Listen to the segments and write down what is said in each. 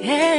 Hey.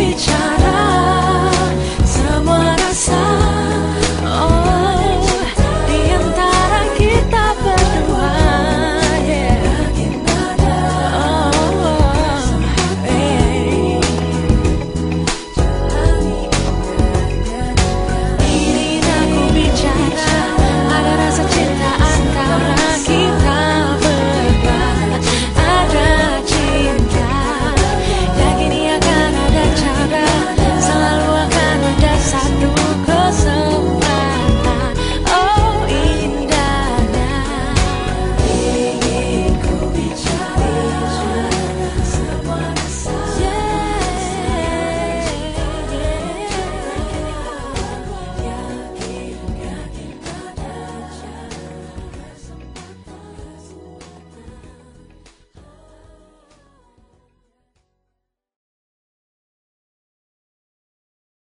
each other.